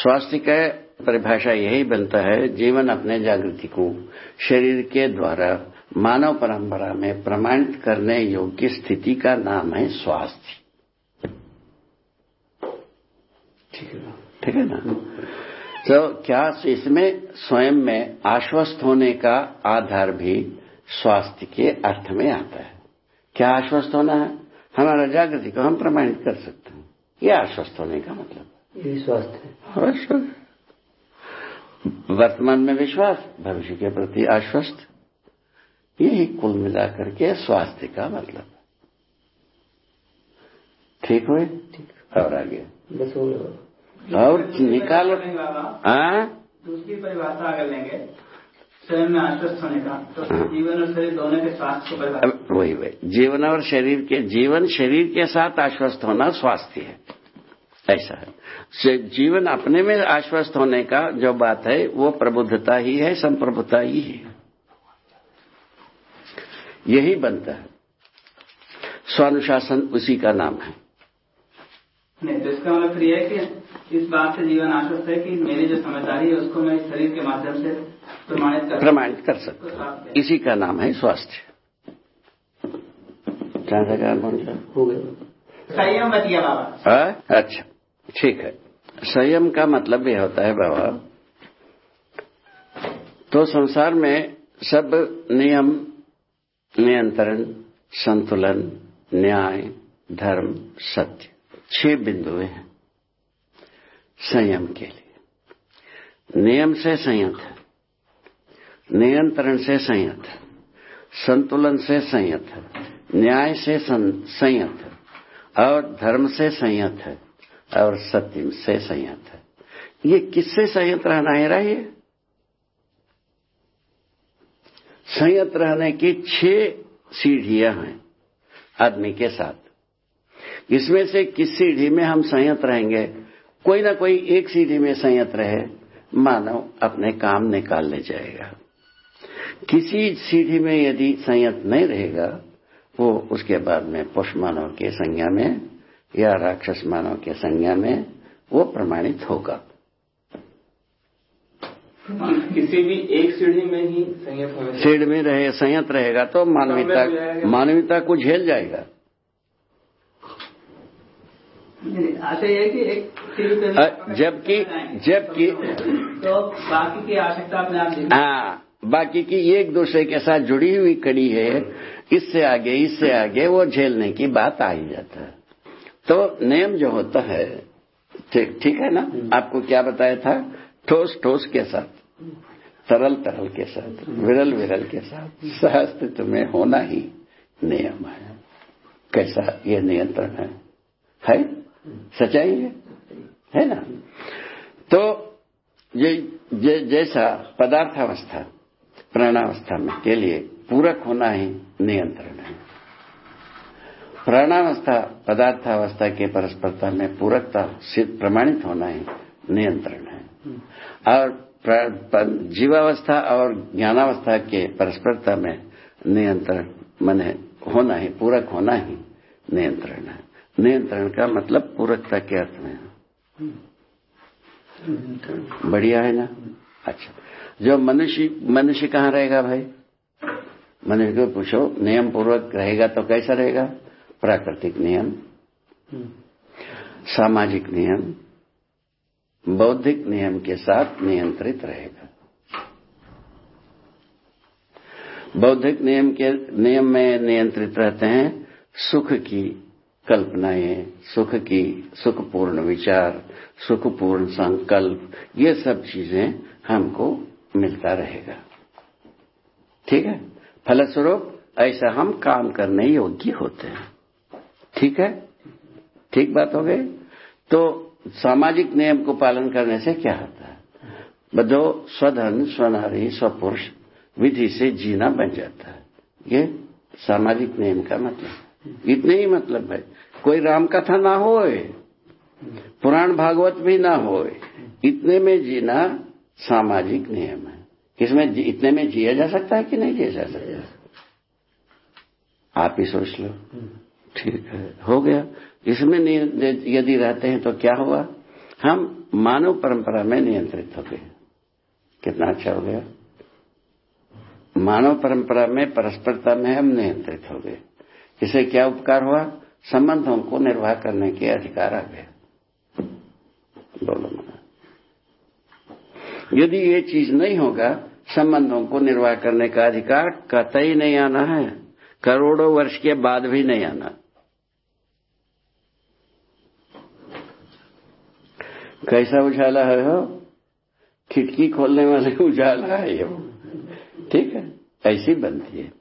स्वास्थ्य का परिभाषा यही बनता है, जीवन अपने जागृति को शरीर के द्वारा मानव परंपरा में प्रमाणित करने योग्य स्थिति का नाम है स्वास्थ्य। ठीक है ठीक है ना? तो क्या इसमें स्वयं में आश्वस्त होने का आधार भी स्वास्थ्य के अर्थ में आता है? क्या आश्वस्त होना है? हमारा जागृति को हम प्रमाणित कर सकते हैं। यह आश्वस्त होने का मतलब यही स्वास्थ्य अवश्य वर्तमान में विश्वास भविष्य के प्रति आश्वस्त। यही कुल मिलाकर के स्वास्थ्य का मतलब। ठीक हुए? और आगे। बस हो गया और निकालो हाँ? दूसरी परिभाषा अगर लेंगे। शरीर में आश्वस्त होने का। तो जीवन और शरीर दोनों के स्वास्थ्य को वही वही। जीवन और शरीर के जीवन शरीर के साथ आश्वस्त होना स्वास्थ्य है। ऐसा है। से जीवन अपने में आश्वस्त होने का जो बात है वो प्रबुद्धता ही है संप्रभुता ही है। यही बनता है। स्वानुशासन उसी का नाम है। नहीं तो इसका मतलब फिर यह है कि इस बात से जीवन आश्वस्त है कि मेरी जो समझदारी है उसको मैं इस शरीर के माध्यम से प्रमाणित कर प्रमाणित कर सकते हैं। इसी का नाम है स्वास्थ्य। हो? गया। संयम गया बाबा। हाँ? अच्छा। ठीक है। संयम का मतलब यह होता है बाबा तो संसार में सब नियम, नियंत्रण, संतुलन, न्याय, धर्म, सत्य, छह बिंदुएँ हैं संयम के लिए। नियम से संयत है, नियंत्रण से संयत है, संतुलन से संयत है, न्याय से, संयत है, और धर्म से संयत है। और सत्य से संयत है। ये किससे संयत रहना है? रही संयत रहने की छह सीढ़ियाँ हैं आदमी के साथ। इसमें से किस सीढ़ी में हम संयत रहेंगे? कोई ना कोई एक सीढ़ी में संयत रहे, मानव अपने काम निकाल ले जाएगा। किसी सीढ़ी में यदि संयत नहीं रहेगा, वो उसके बाद में पुष्प मानव के संज्ञा में या राक्षस मानव के संज्ञा में वो प्रमाणित होगा। किसी भी एक सीढ़ी में ही संयत सीढ़ में रहे संयत रहेगा तो मानवीयता मानवीयता को झेल जाएगा। जबकि जबकि तो बाकी की आवश्यकता अपने आप हाँ बाकी की एक दूसरे के साथ जुड़ी हुई कड़ी है इससे आगे इससे आगे वो झेलने की बात आ ही जाता है। तो नियम जो होता है ठीक ठीक है ना? आपको क्या बताया था? ठोस ठोस के साथ तरल तरल के साथ विरल विरल के साथ। सहस्तित्व में होना ही नियम है। कैसा ये नियंत्रण है? है? सच्चाई है? है ना? तो ये, ये जैसा पदार्थावस्था प्राणावस्था में के लिए पूरक होना ही नियंत्रण है। प्राणावस्था, पदार्थावस्था के परस्परता में पूरकता सिद्ध प्रमाणित होना ही नियंत्रण है। और जीवावस्था और ज्ञानावस्था के परस्परता में नियंत्रण, मन होना ही, पूरक होना ही नियंत्रण है। नियंत्रण का मतलब पूरकता के अर्थ में बढ़िया है ना? अच्छा। जो मनुष्य मनुष्य कहाँ रहेगा भाई? मनुष्य को पूछो, नियम पूर्वक रहेगा तो कैसा रहेगा? प्राकृतिक नियम, सामाजिक नियम, बौद्धिक नियम के साथ नियंत्रित रहेगा। बौद्धिक नियम के, नियम में नियंत्रित रहते हैं सुख की कल्पनाएँ, सुख की, सुखपूर्ण विचार, सुखपूर्ण संकल्प, ये सब चीज़ें हमको मिलता रहेगा। ठीक है? फलस्वरूप ऐसा हम काम करने योग्य होते हैं। ठीक है? ठीक बात हो गई? तो सामाजिक नियम को पालन करने से क्या होता है? बदो स्वधन स्वनारी स्वपुरुष विधि से जीना बन जाता है। ये सामाजिक नियम का मतलब इतने ही मतलब है। कोई राम कथा ना हो पुराण भागवत भी ना हो इतने में जीना सामाजिक नियम है। इसमें इतने में जिया जा सकता है कि नहीं जिया जा सकता आप ही सोच लो। ठीक है, हो गया। इसमें यदि रहते हैं तो क्या हुआ? हम मानव परंपरा में नियंत्रित हो गए। कितना अच्छा हो गया। मानव परंपरा में परस्परता में हम नियंत्रित हो गए। इसे क्या उपकार हुआ? संबंधों को निर्वाह करने के अधिकार आ गए। बोलो यदि ये चीज़ नहीं होगा, संबंधों को निर्वाह करने का अधिकार कतई नहीं आना है। करोड़ों वर्ष के बाद भी नहीं आना। कैसा उजाला है हो खिड़की खोलने वाले उजाला है ये। ठीक है, ऐसी बनती है।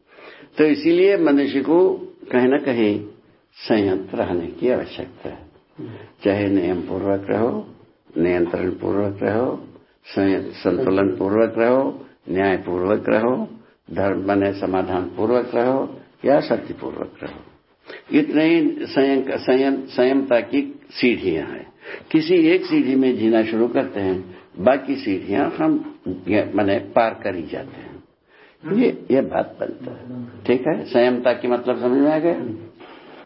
तो इसीलिए मनुष्य को कहीं ना कहीं संयंत्र रहने की आवश्यकता है। चाहे नियम पूर्वक रहो नियंत्रण पूर्वक रहो संतुलन पूर्वक रहो न्याय पूर्वक रहो, धर्म बने समाधान पूर्वक रहो या शांतिपूर्वक रहो? इतने ही संयम संयम संयमता की सीढ़ियाँ हैं। किसी एक सीढ़ी में जीना शुरू करते हैं, बाकी सीढ़ियाँ हम मैंने पार कर ही जाते हैं। ये ये बात बनता है। ठीक है? संयमता की मतलब समझ में आ गया?